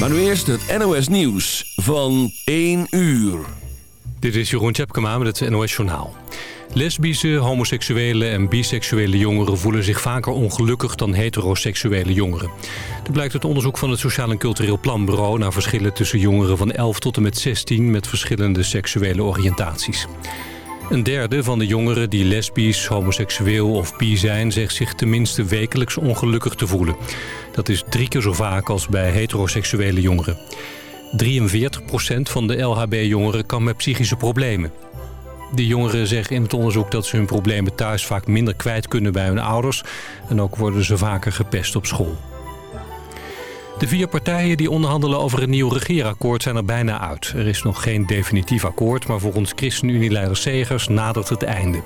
Maar nu eerst het NOS Nieuws van 1 uur. Dit is Jeroen Tjepkema met het NOS Journaal. Lesbische, homoseksuele en biseksuele jongeren voelen zich vaker ongelukkig dan heteroseksuele jongeren. Dat blijkt uit onderzoek van het Sociaal en Cultureel Planbureau naar verschillen tussen jongeren van 11 tot en met 16 met verschillende seksuele oriëntaties. Een derde van de jongeren die lesbisch, homoseksueel of bi zijn... zegt zich tenminste wekelijks ongelukkig te voelen. Dat is drie keer zo vaak als bij heteroseksuele jongeren. 43% van de LHB-jongeren kan met psychische problemen. De jongeren zeggen in het onderzoek dat ze hun problemen thuis vaak minder kwijt kunnen bij hun ouders. En ook worden ze vaker gepest op school. De vier partijen die onderhandelen over een nieuw regeerakkoord zijn er bijna uit. Er is nog geen definitief akkoord, maar volgens ChristenUnie-leider Segers nadert het einde.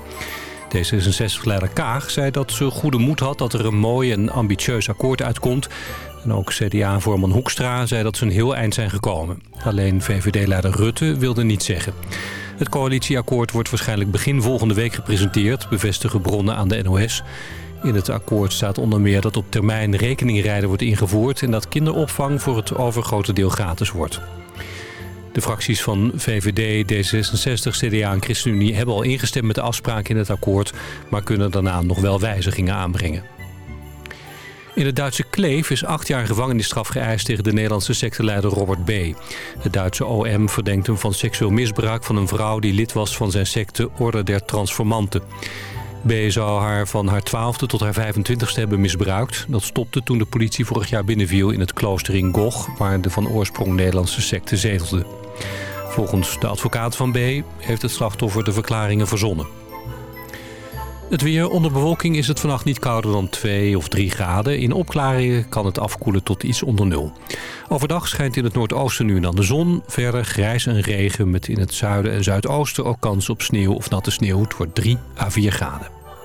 D66-leider Kaag zei dat ze goede moed had dat er een mooi en ambitieus akkoord uitkomt. En ook CDA-voorman Hoekstra zei dat ze een heel eind zijn gekomen. Alleen VVD-leider Rutte wilde niets zeggen. Het coalitieakkoord wordt waarschijnlijk begin volgende week gepresenteerd... bevestigen bronnen aan de NOS. In het akkoord staat onder meer dat op termijn rekeningrijden wordt ingevoerd... en dat kinderopvang voor het overgrote deel gratis wordt. De fracties van VVD, D66, CDA en ChristenUnie hebben al ingestemd met de afspraak in het akkoord... maar kunnen daarna nog wel wijzigingen aanbrengen. In het Duitse Kleef is acht jaar gevangenisstraf geëist tegen de Nederlandse secteleider Robert B. Het Duitse OM verdenkt hem van seksueel misbruik van een vrouw die lid was van zijn secte Orde der Transformanten. B zou haar van haar 12e tot haar 25e hebben misbruikt. Dat stopte toen de politie vorig jaar binnenviel in het klooster in Goch... waar de van oorsprong Nederlandse secte zetelde. Volgens de advocaat van B heeft het slachtoffer de verklaringen verzonnen. Het weer onder bewolking is het vannacht niet kouder dan 2 of 3 graden. In opklaringen kan het afkoelen tot iets onder nul. Overdag schijnt in het noordoosten nu dan de zon. Verder grijs en regen met in het zuiden en zuidoosten ook kans op sneeuw of natte sneeuw. Het wordt 3 à 4 graden.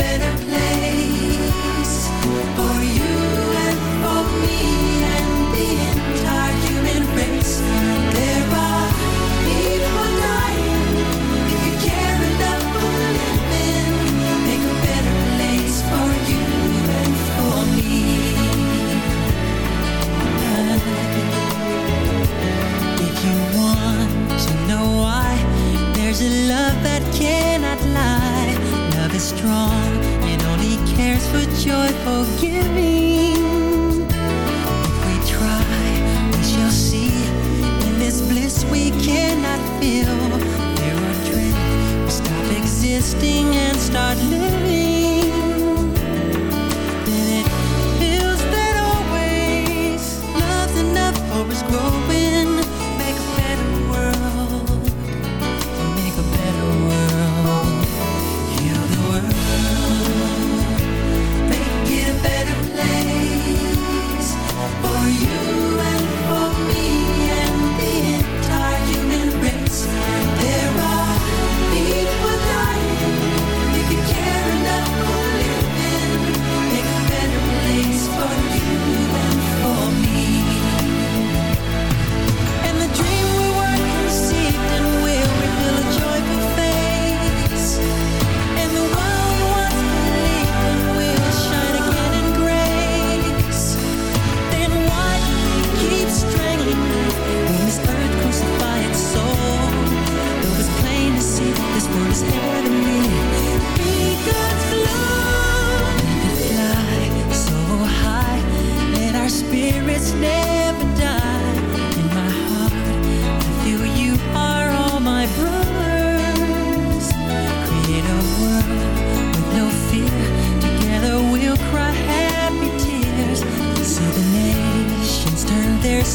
better place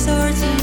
sorts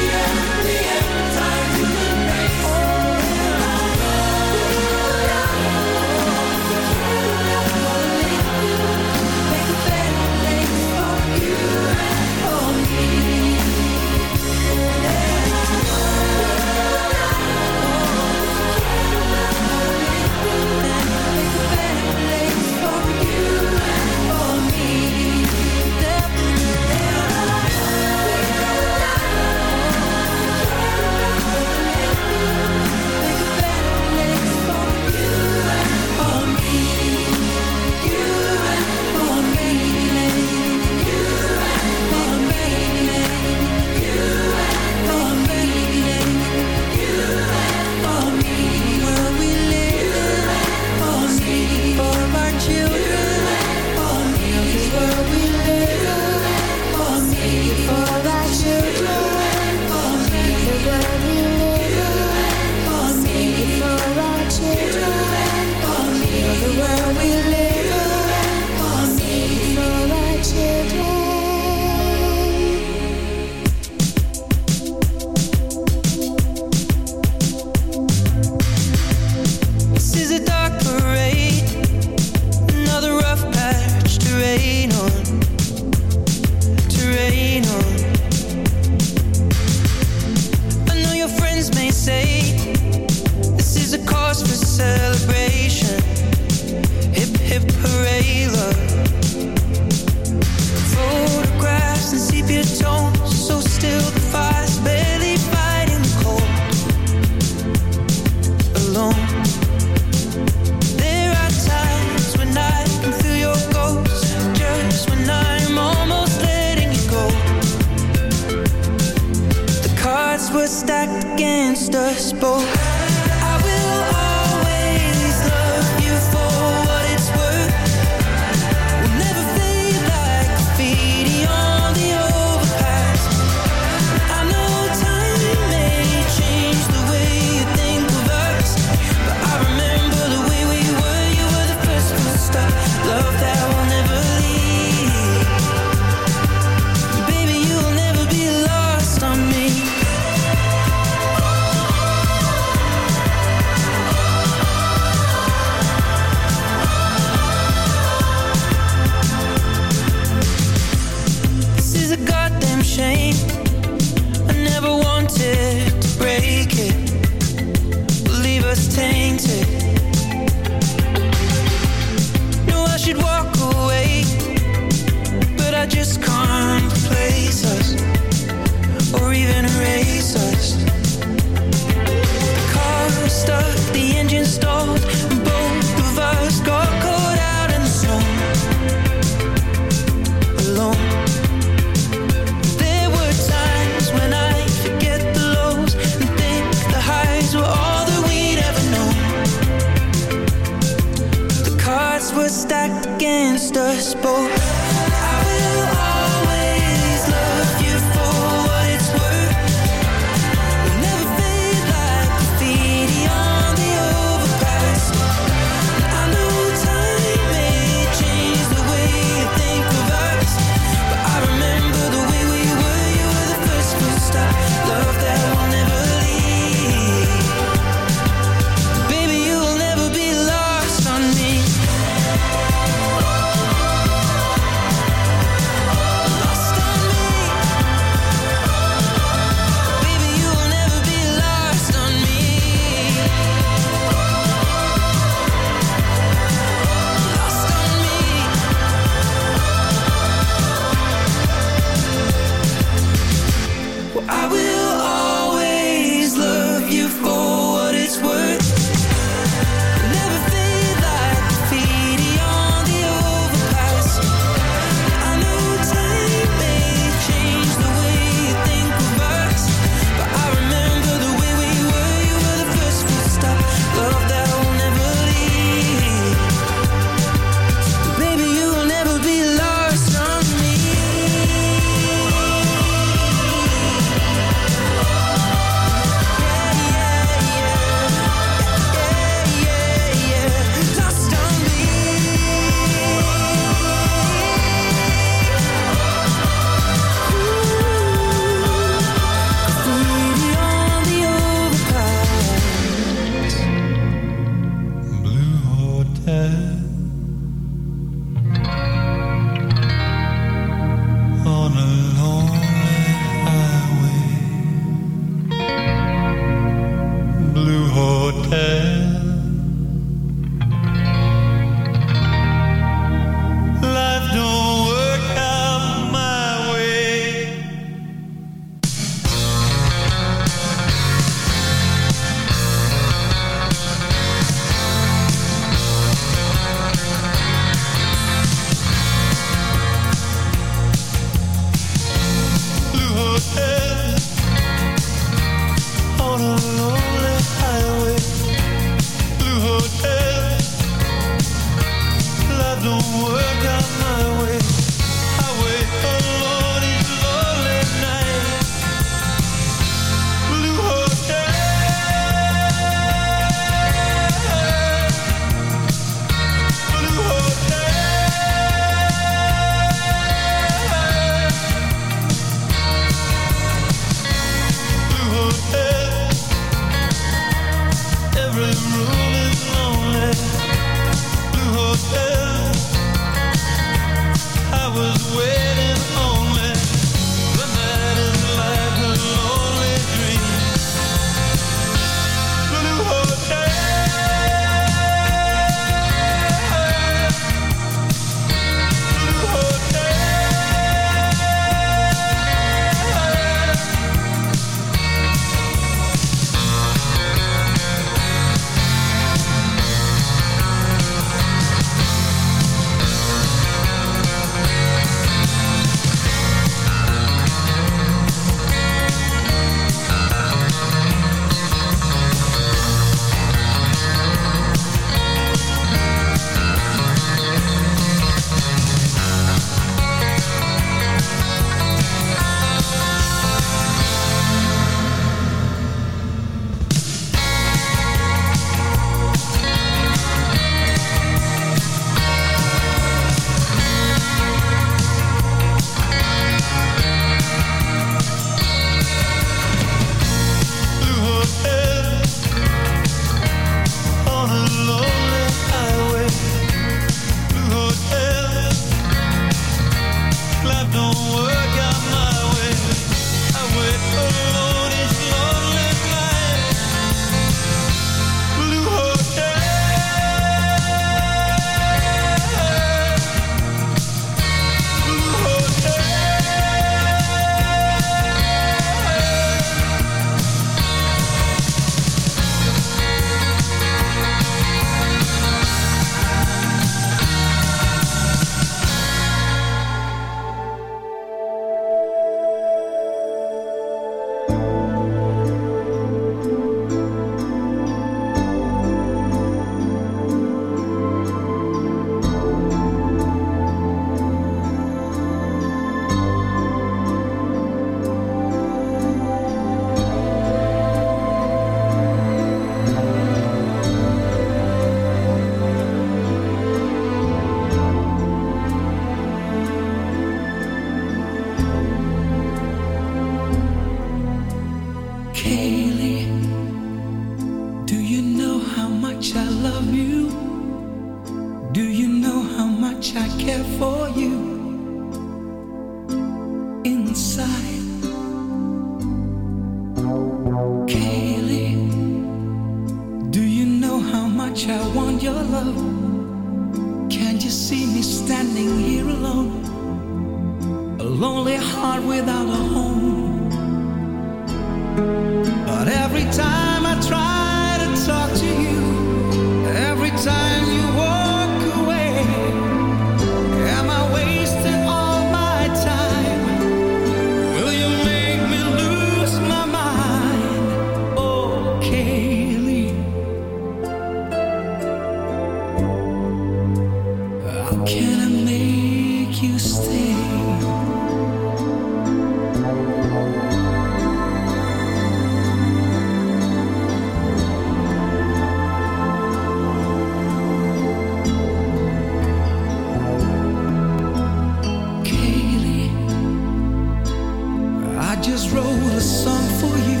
just wrote a song for you.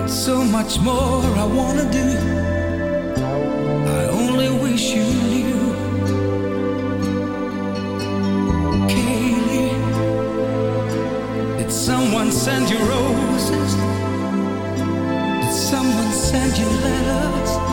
And so much more I wanna do. I only wish you knew. Kaylee, did someone send you roses? Did someone send you letters?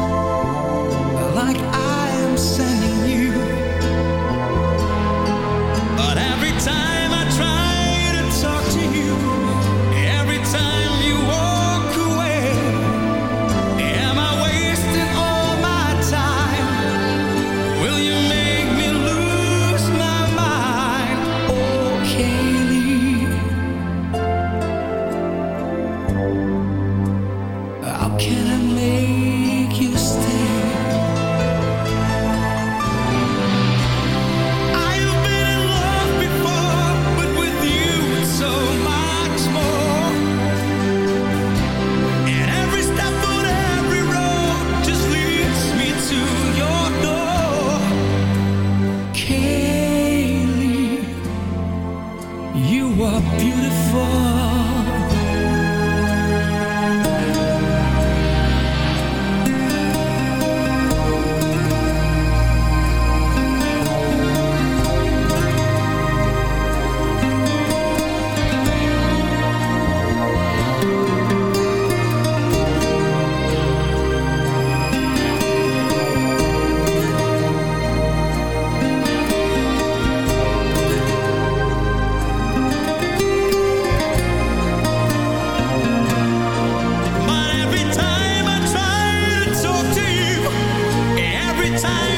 time.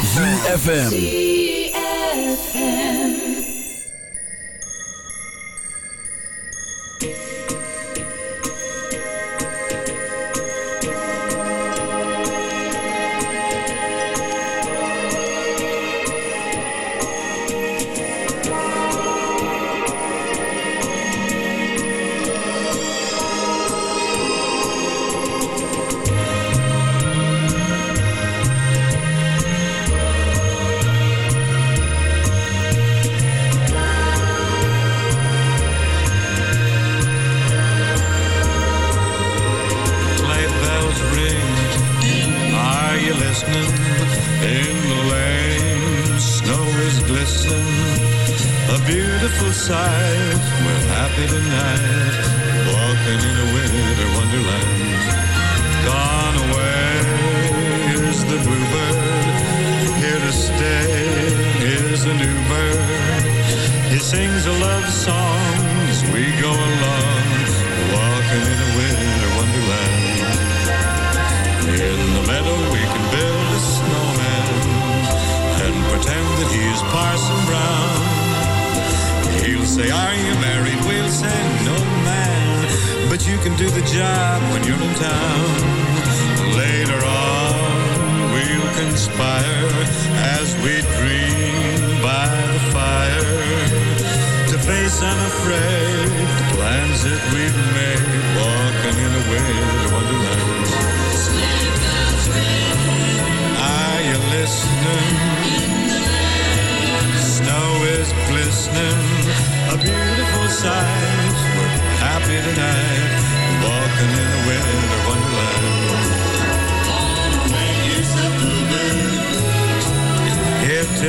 ZFM.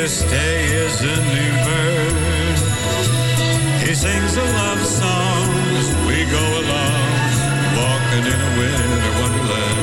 this day is a new bird. He sings a love song as we go along, walking in a winter wonderland.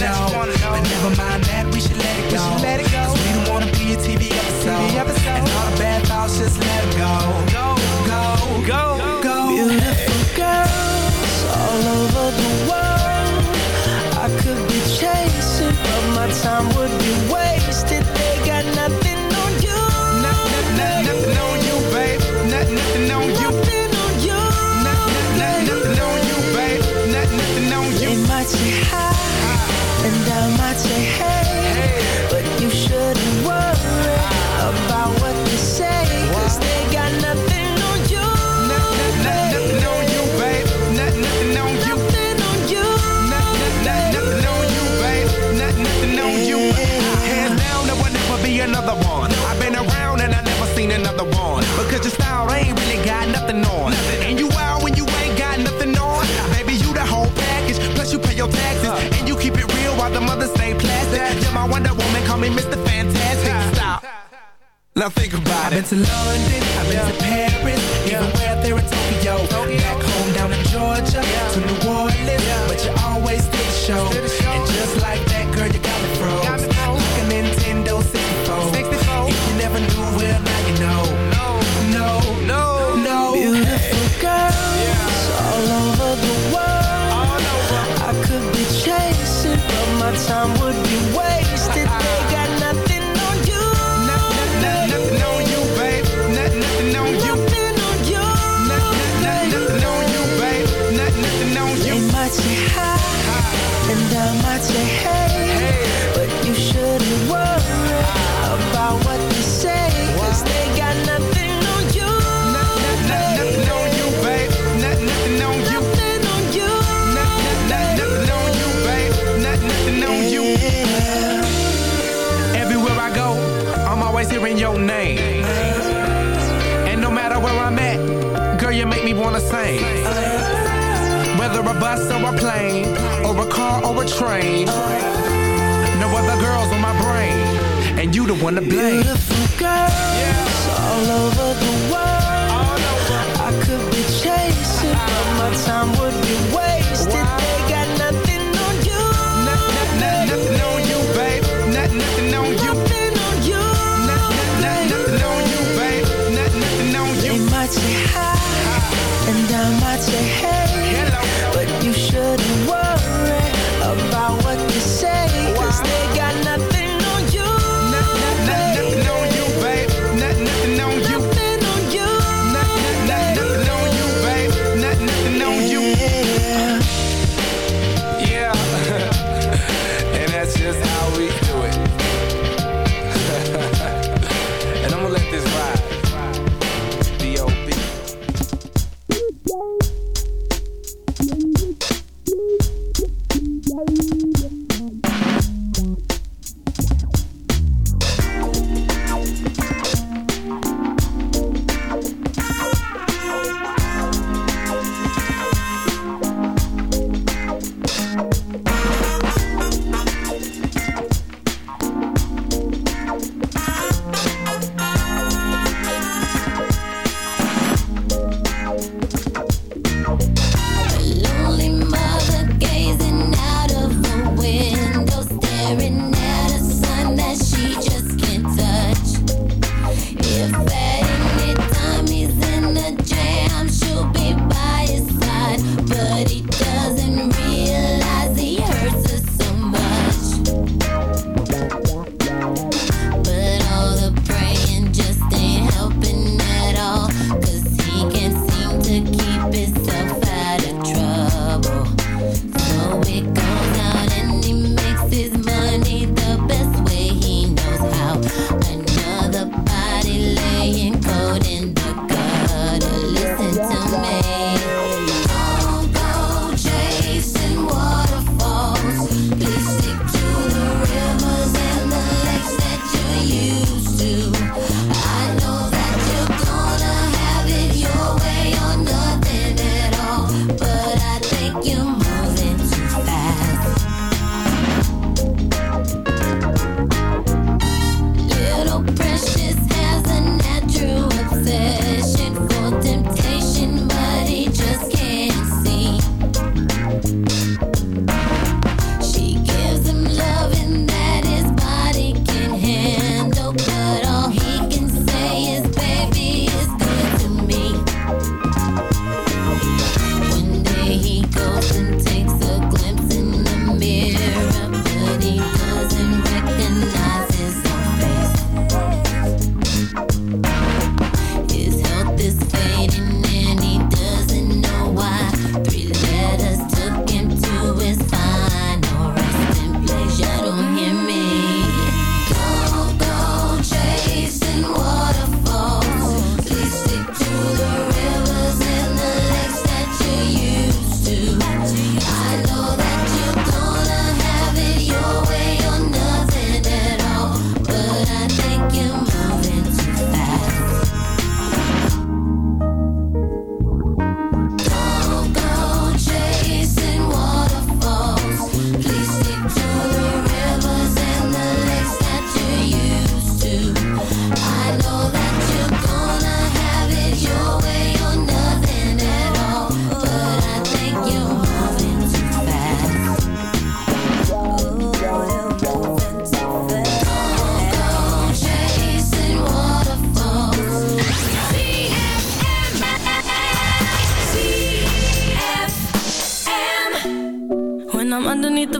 know. But never mind that, we should let it go. We, let it go. Cause we don't wanna be a TV episode. TV episode. And all the bad thoughts, just let it go. Go, go, go, go. Beautiful girls all over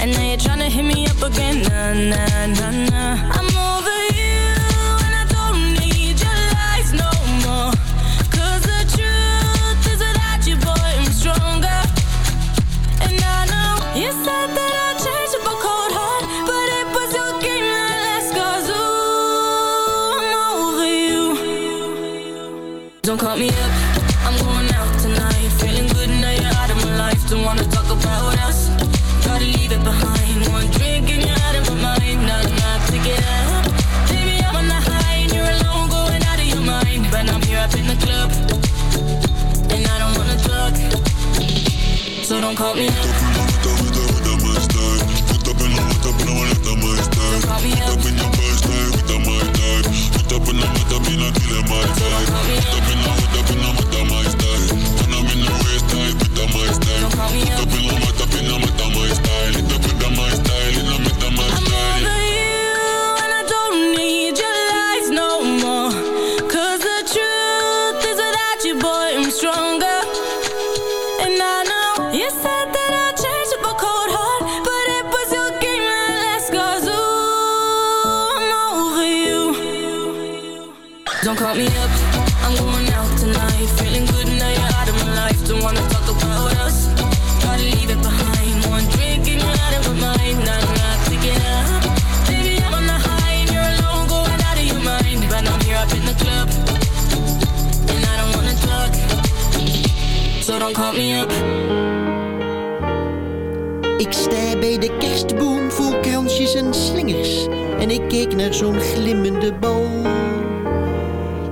And now you're tryna hit me up again. Nah, nah, nah, nah. I'm over you, and I don't need your lies no more. Cause the truth is without you, boy, I'm stronger. And I know you said that I'd change up a cold heart, but it was your game that last. Cause ooh, I'm over you. Don't call me up, I'm going out tonight. Feeling good now you're out of my life. Don't wanna want me. En slingers. En ik keek naar zo'n glimmende bal.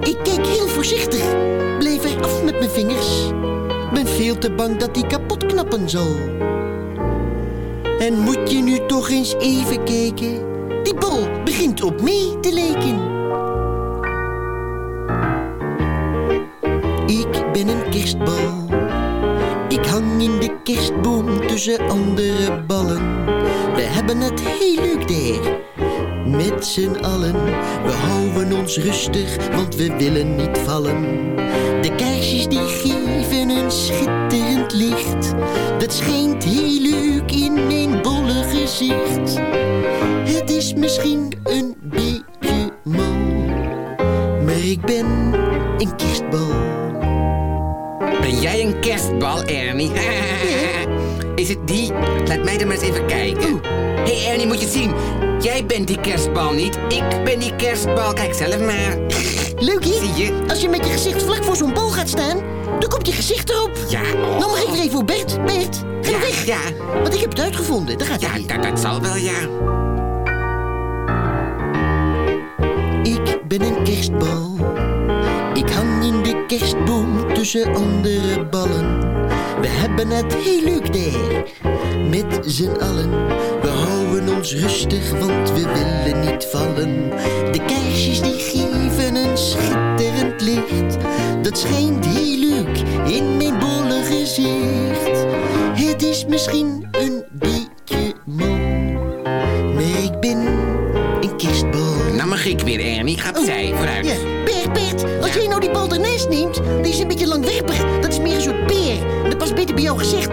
Ik keek heel voorzichtig, bleef er af met mijn vingers. Ben veel te bang dat die kapot knappen zal. En moet je nu toch eens even kijken? Die bal begint op mij te lijken. Ik ben een kerstbal. Ik hang in de kerstboom tussen andere ballen. We hebben het heel leuk daar. Met z'n allen, we houden ons rustig, want we willen niet vallen. De kaarsjes die geven een schitterend licht. Dat schijnt heel leuk in mijn bolle gezicht. Het is misschien een beetje mal, maar ik ben een kerstbal. Ben jij een kerstbal, Ernie? Is het die? Laat mij er maar eens even kijken. Hé hey Ernie, moet je zien. Jij bent die kerstbal niet. Ik ben die kerstbal. Kijk zelf maar. Leuk hè? Zie je? Als je met je gezicht vlak voor zo'n bal gaat staan, dan komt je gezicht erop. Ja, oh. Nou mag ik weer even voor Bert. Bert, ga Ja, weg. ja. Want ik heb het uitgevonden. Daar gaat Ja, weer. dat, dat zal wel, ja. Ik ben een kerstbal. Ik hang in de kerstboom tussen andere ballen. We hebben het heel leuk daar. Met z'n allen. We houden ons rustig, want we willen niet vallen. De kaarsjes die geven een schitterend licht. Dat schijnt heel leuk in mijn bolle gezicht. Het is misschien een beetje mal. Maar ik ben een kerstbal. Nou mag ik weer, Ernie. Ga opzij, vooruit. Ja, Bert, Bert, als jij nou die baldernes neemt, die is een beetje langwerpig. Dat is meer een soort beter bij jouw gezicht.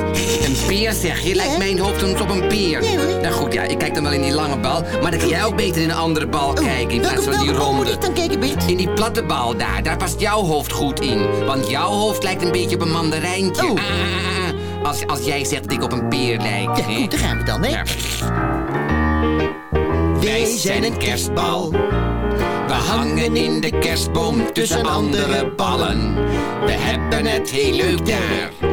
Een peer zeg je? Lijkt mijn hoofd soms op een peer. Ja, hoor. Nou goed, ja, ik kijk dan wel in die lange bal. Maar dan kan jij ook beter in een andere bal kijken in plaats Oh, van die welke bal moet ronde. ik dan kijken, Bert? In die platte bal daar, daar past jouw hoofd goed in. Want jouw hoofd lijkt een beetje op een mandarijntje. Oh. Ah, ah, ah. als, als jij zegt dat ik op een peer lijk. Ja, goed, daar gaan we dan, hè. Ja. Wij zijn een kerstbal. We hangen in de kerstboom tussen andere ballen. We hebben het heel leuk daar.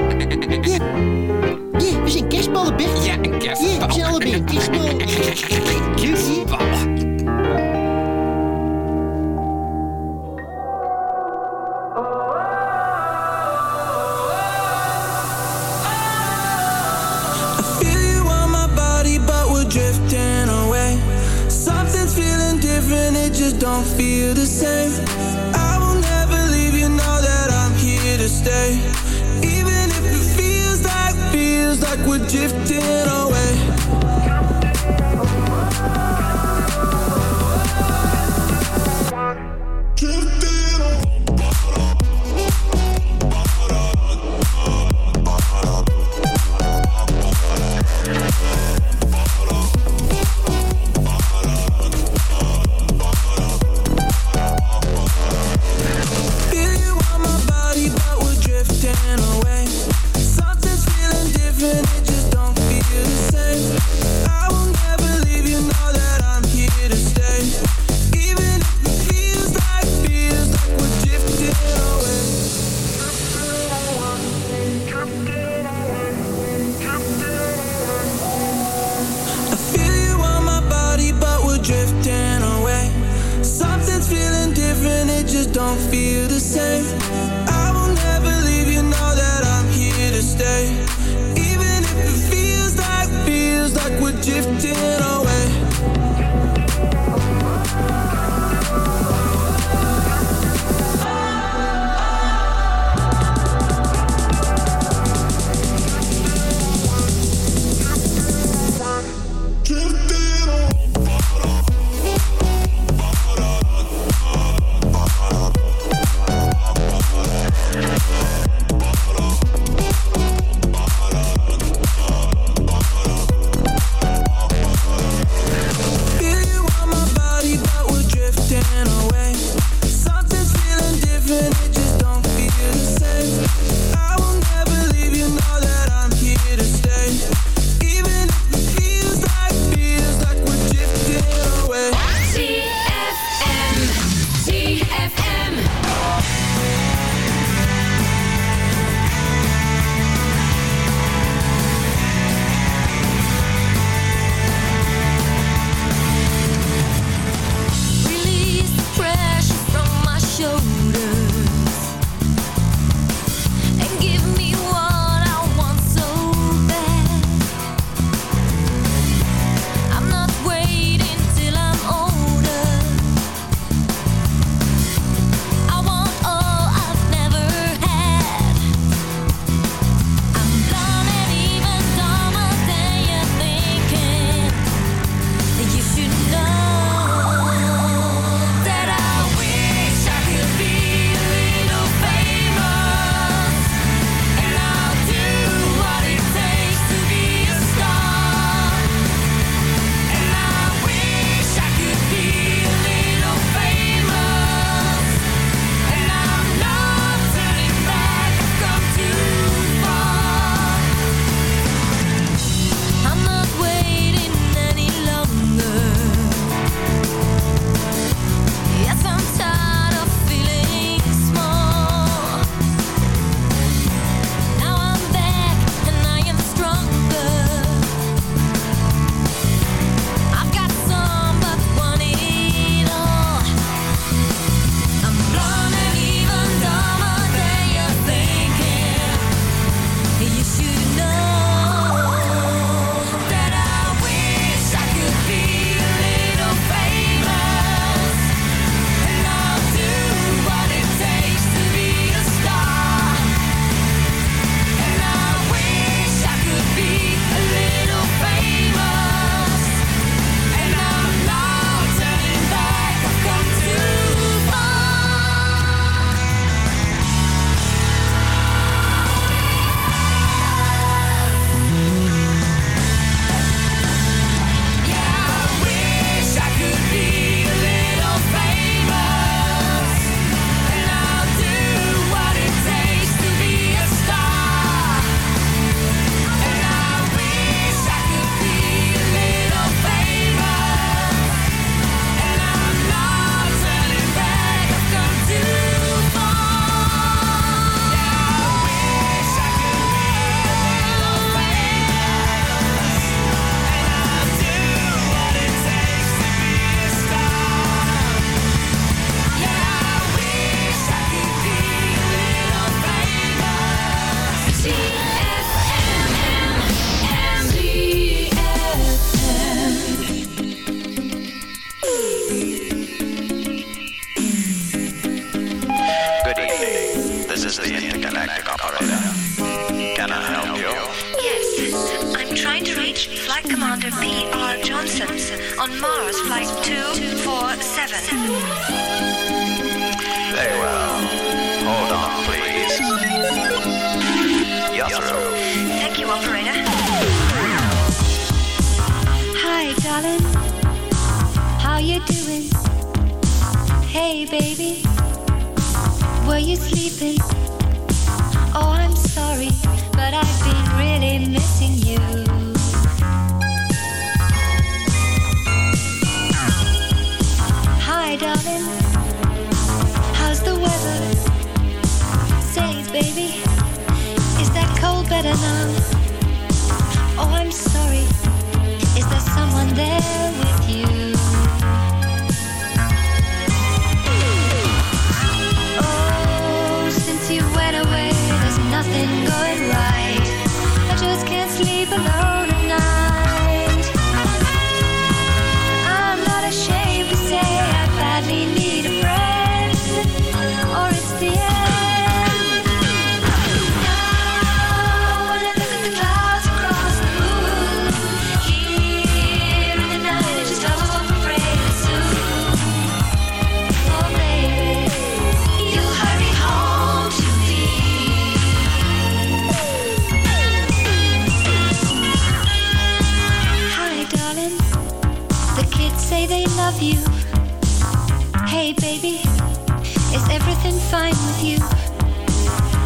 Bitch. Yeah, I guess. Yeah, jelly bitch. Drifting I love you. Hey baby, is everything fine with you?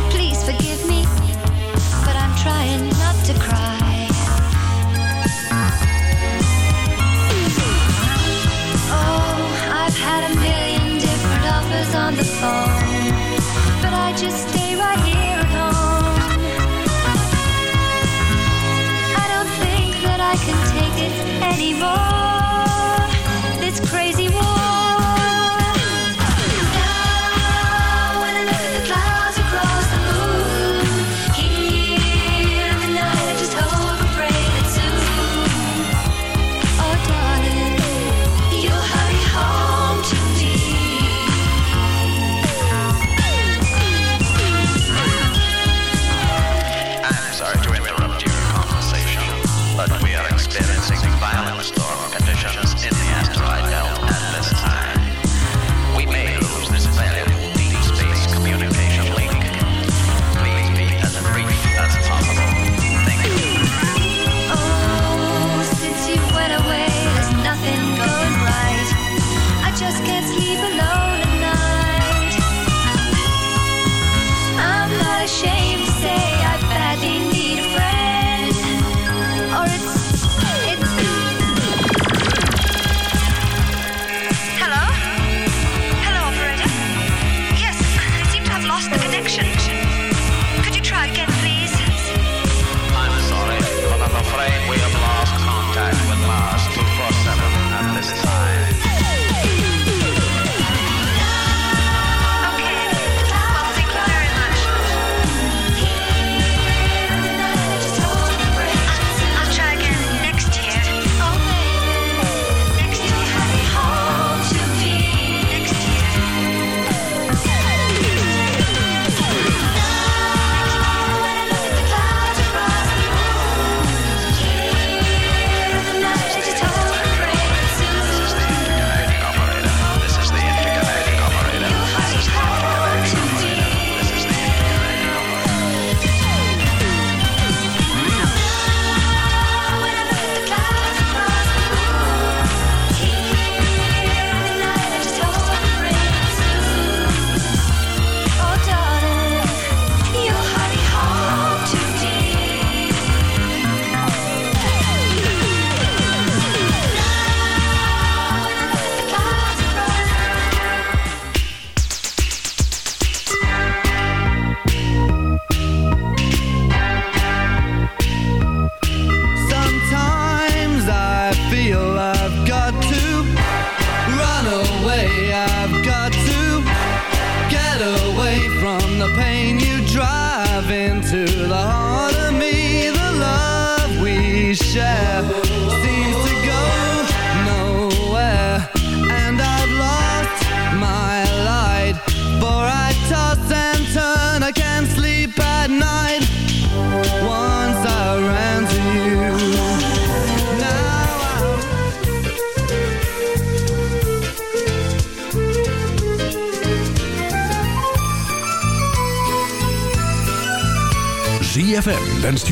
Please forgive me, but I'm trying not to cry. Oh, I've had a million different offers on the phone